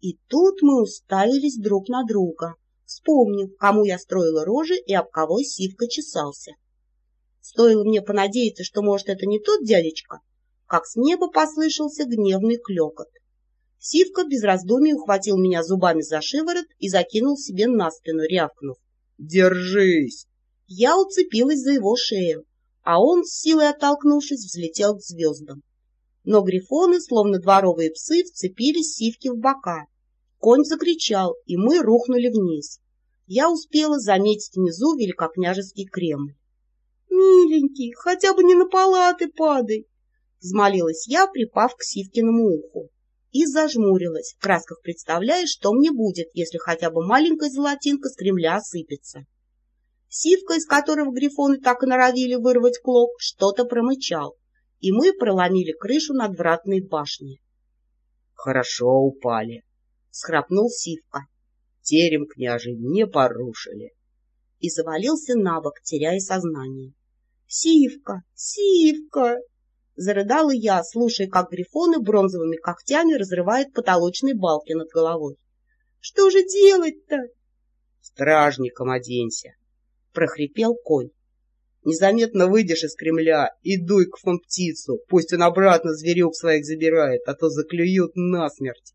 И тут мы уставились друг на друга, вспомнив, кому я строила рожи и об кого Сивка чесался. Стоило мне понадеяться, что, может, это не тот дядечка, как с неба послышался гневный клекот. Сивка без раздумий ухватил меня зубами за шиворот и закинул себе на спину, рявкнув. «Держись!» Я уцепилась за его шею, а он, с силой оттолкнувшись, взлетел к звездам. Но грифоны, словно дворовые псы, вцепились Сивки в бока. Конь закричал, и мы рухнули вниз. Я успела заметить внизу великокняжеский Кремль. «Миленький, хотя бы не на палаты падай!» — взмолилась я, припав к Сивкиному уху. И зажмурилась, в красках представляя, что мне будет, если хотя бы маленькая золотинка с Кремля осыпется. Сивка, из которого грифоны так и норовили вырвать клок, что-то промычал, и мы проломили крышу надвратной башни. — Хорошо упали, — схрапнул Сивка. — Терем княжий не порушили. И завалился на бок, теряя сознание. «Сивка! Сивка!» Зарыдала я, слушая, как грифоны бронзовыми когтями разрывают потолочные балки над головой. «Что же делать-то?» «Стражником оденься!» — прохрипел конь. «Незаметно выйдешь из Кремля и дуй к фон-птицу, пусть он обратно зверюк своих забирает, а то заклюют насмерть!»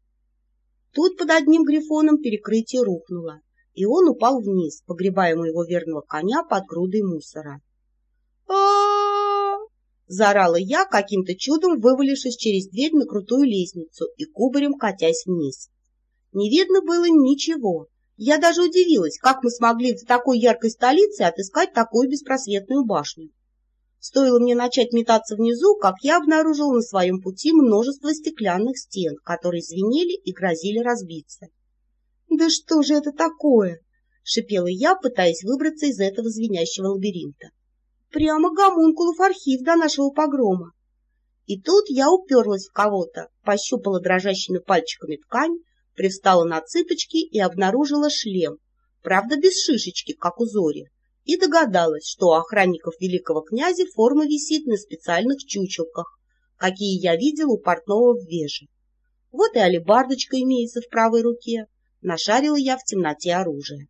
Тут под одним грифоном перекрытие рухнуло, и он упал вниз, погребая моего верного коня под грудой мусора а заорала я, каким-то чудом вывалившись через дверь на крутую лестницу и кубарем катясь вниз. Не видно было ничего. Я даже удивилась, как мы смогли в такой яркой столице отыскать такую беспросветную башню. Стоило мне начать метаться внизу, как я обнаружила на своем пути множество стеклянных стен, которые звенели и грозили разбиться. «Да что же это такое?» — шипела я, пытаясь выбраться из этого звенящего лабиринта. Прямо гомункулов архив до нашего погрома. И тут я уперлась в кого-то, пощупала дрожащими пальчиками ткань, привстала на цыпочки и обнаружила шлем, правда без шишечки, как у Зори, и догадалась, что у охранников великого князя форма висит на специальных чучелках, какие я видела у портного в Веже. Вот и алебардочка имеется в правой руке. Нашарила я в темноте оружие.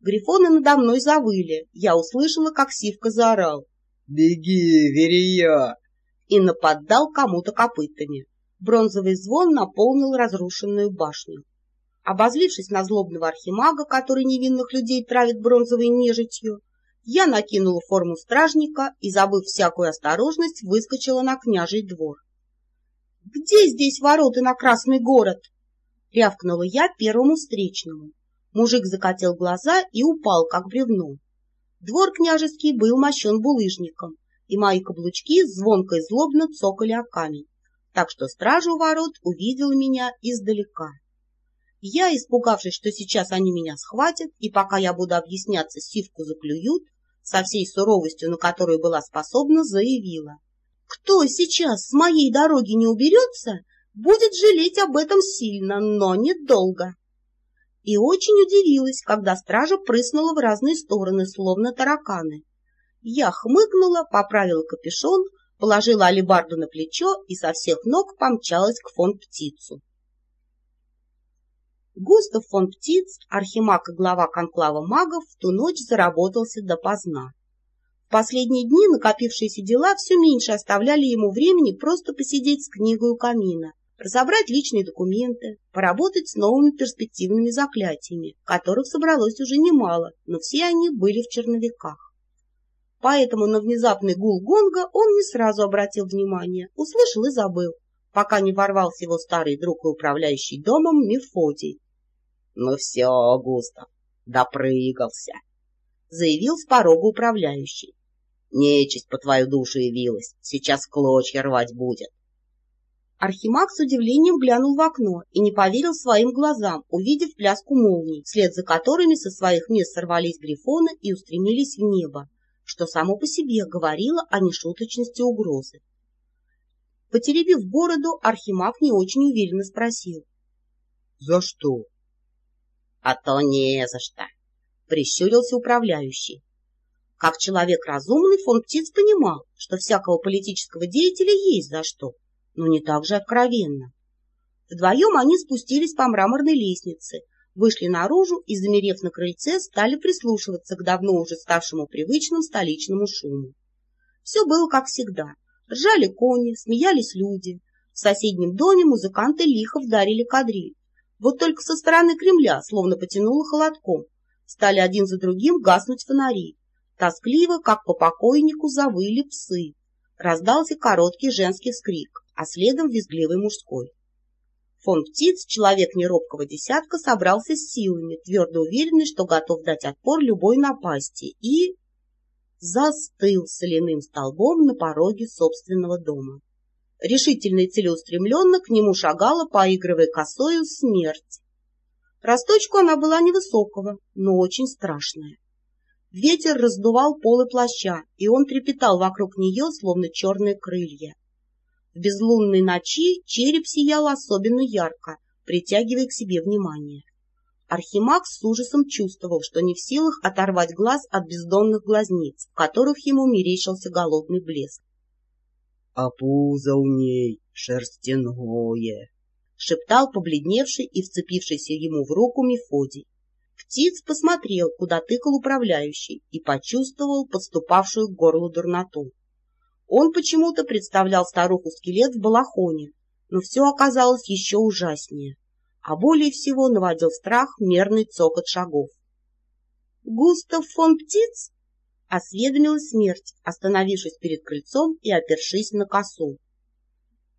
Грифоны надо мной завыли. Я услышала, как Сивка заорал. «Беги, Верия!» И нападал кому-то копытами. Бронзовый звон наполнил разрушенную башню. Обозлившись на злобного архимага, который невинных людей травит бронзовой нежитью, я накинула форму стражника и, забыв всякую осторожность, выскочила на княжий двор. «Где здесь ворота на Красный город?» — рявкнула я первому встречному. Мужик закатил глаза и упал, как бревно. Двор княжеский был мощен булыжником, и мои каблучки звонко и злобно цокали о камень, так что стража у ворот увидела меня издалека. Я, испугавшись, что сейчас они меня схватят, и пока я буду объясняться, сивку заклюют, со всей суровостью, на которую была способна, заявила. Кто сейчас с моей дороги не уберется, будет жалеть об этом сильно, но недолго и очень удивилась, когда стража прыснула в разные стороны, словно тараканы. Я хмыкнула, поправила капюшон, положила алебарду на плечо и со всех ног помчалась к фон Птицу. Густав фон Птиц, архимаг и глава конклава магов, в ту ночь заработался допоздна. В последние дни накопившиеся дела все меньше оставляли ему времени просто посидеть с книгой у камина, разобрать личные документы, поработать с новыми перспективными заклятиями, которых собралось уже немало, но все они были в черновиках. Поэтому на внезапный гул гонга он не сразу обратил внимание, услышал и забыл, пока не ворвался его старый друг и управляющий домом Мефодий. — Ну все, Густав, допрыгался, — заявил с порога управляющий. — Нечисть по твою душу явилась, сейчас клочья рвать будет. Архимаг с удивлением глянул в окно и не поверил своим глазам, увидев пляску молний, вслед за которыми со своих мест сорвались грифоны и устремились в небо, что само по себе говорило о нешуточности угрозы. Потеребив бороду, Архимаг не очень уверенно спросил. — За что? — А то не за что, — прищурился управляющий. Как человек разумный, фон Птиц понимал, что всякого политического деятеля есть за что — но не так же откровенно. Вдвоем они спустились по мраморной лестнице, вышли наружу и, замерев на крыльце, стали прислушиваться к давно уже ставшему привычному столичному шуму. Все было как всегда. Ржали кони, смеялись люди. В соседнем доме музыканты лихо вдарили кадриль. Вот только со стороны Кремля словно потянуло холодком. Стали один за другим гаснуть фонари. Тоскливо, как по покойнику, завыли псы. Раздался короткий женский вскрик, а следом визгливый мужской. Фон Птиц, человек неробкого десятка, собрался с силами, твердо уверенный, что готов дать отпор любой напасти, и застыл соляным столбом на пороге собственного дома. Решительно и целеустремленно к нему шагала, поигрывая косою, смерть. Росточку она была невысокого, но очень страшная. Ветер раздувал полы плаща, и он трепетал вокруг нее, словно черные крылья. В безлунной ночи череп сиял особенно ярко, притягивая к себе внимание. Архимаг с ужасом чувствовал, что не в силах оторвать глаз от бездонных глазниц, в которых ему мерещился голодный блеск. — А пузо у ней шерстяное! — шептал побледневший и вцепившийся ему в руку Мефодий. Птиц посмотрел, куда тыкал управляющий, и почувствовал подступавшую к горлу дурноту. Он почему-то представлял старуху-скелет в балахоне, но все оказалось еще ужаснее а более всего наводил страх мерный цокот шагов. «Густав фон Птиц?» — осведомилась смерть, остановившись перед крыльцом и опершись на косу.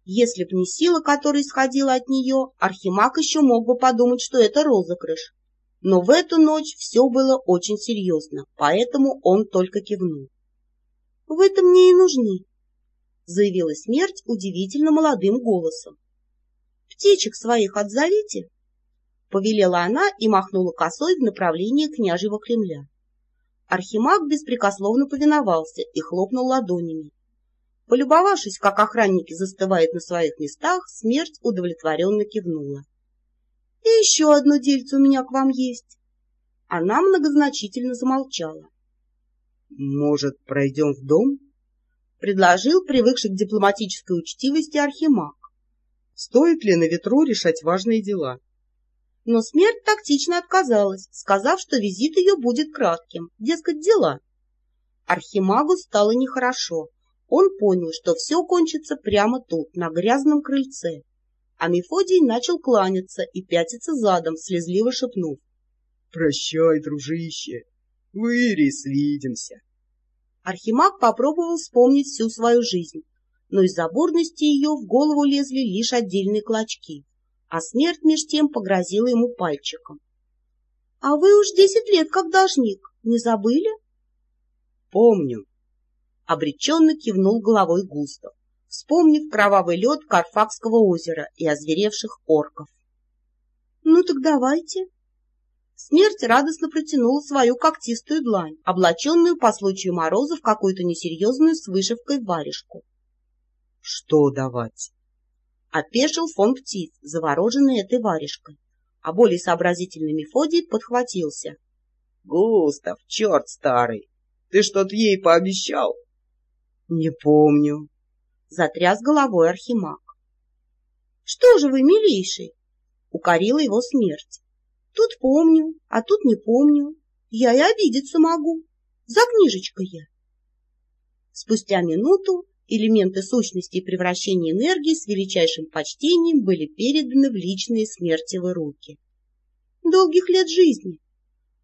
Если б не сила, которая исходила от нее, Архимаг еще мог бы подумать, что это розыгрыш. Но в эту ночь все было очень серьезно, поэтому он только кивнул. — В этом мне и нужны, — заявила смерть удивительно молодым голосом. Птичек своих отзовите, — повелела она и махнула косой в направлении княжьего Кремля. Архимаг беспрекословно повиновался и хлопнул ладонями. Полюбовавшись, как охранники застывают на своих местах, смерть удовлетворенно кивнула. — И еще одно дельце у меня к вам есть. Она многозначительно замолчала. — Может, пройдем в дом? — предложил привыкший к дипломатической учтивости Архимаг. Стоит ли на ветру решать важные дела? Но смерть тактично отказалась, сказав, что визит ее будет кратким, дескать, дела. Архимагу стало нехорошо. Он понял, что все кончится прямо тут, на грязном крыльце. А Мефодий начал кланяться и пятиться задом, слезливо шепнув. — Прощай, дружище, в Ире свидимся. Архимаг попробовал вспомнить всю свою жизнь, но из-за бурности ее в голову лезли лишь отдельные клочки, а смерть меж тем погрозила ему пальчиком. — А вы уж десять лет как должник, не забыли? — Помню. Обреченно кивнул головой Густав, вспомнив кровавый лед Карфакского озера и озверевших орков. — Ну так давайте. Смерть радостно протянула свою когтистую длань, облаченную по случаю мороза в какую-то несерьезную с вышивкой варежку. Что давать? Опешил фон Птиц, завороженный этой варежкой, а более сообразительный Мефодий подхватился. — Густав, черт старый, ты что-то ей пообещал? — Не помню. Затряс головой Архимаг. — Что же вы, милейший? — укорила его смерть. — Тут помню, а тут не помню. Я и обидеться могу. За книжечкой я. Спустя минуту элементы сущности и превращения энергии с величайшим почтением были переданы в личные смертевые руки. «Долгих лет жизни!»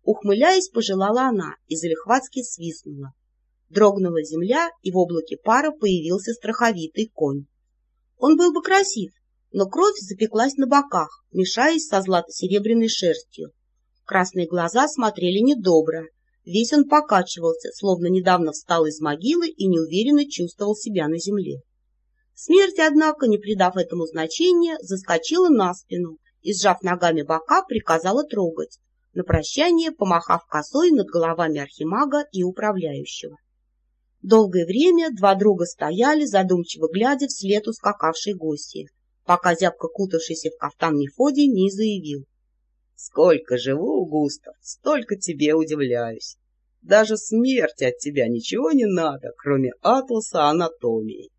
Ухмыляясь, пожелала она и залихватски свистнула. Дрогнула земля, и в облаке пара появился страховитый конь. Он был бы красив, но кровь запеклась на боках, мешаясь со злато-серебряной шерстью. Красные глаза смотрели недобро, Весь он покачивался, словно недавно встал из могилы и неуверенно чувствовал себя на земле. Смерть, однако, не придав этому значения, заскочила на спину и, сжав ногами бока, приказала трогать, на прощание помахав косой над головами архимага и управляющего. Долгое время два друга стояли, задумчиво глядя вслед ускакавшей гости, пока зябко кутавшийся в кафтан Мефодий не заявил. Сколько живу, Густав, столько тебе удивляюсь. Даже смерти от тебя ничего не надо, кроме атласа анатомии.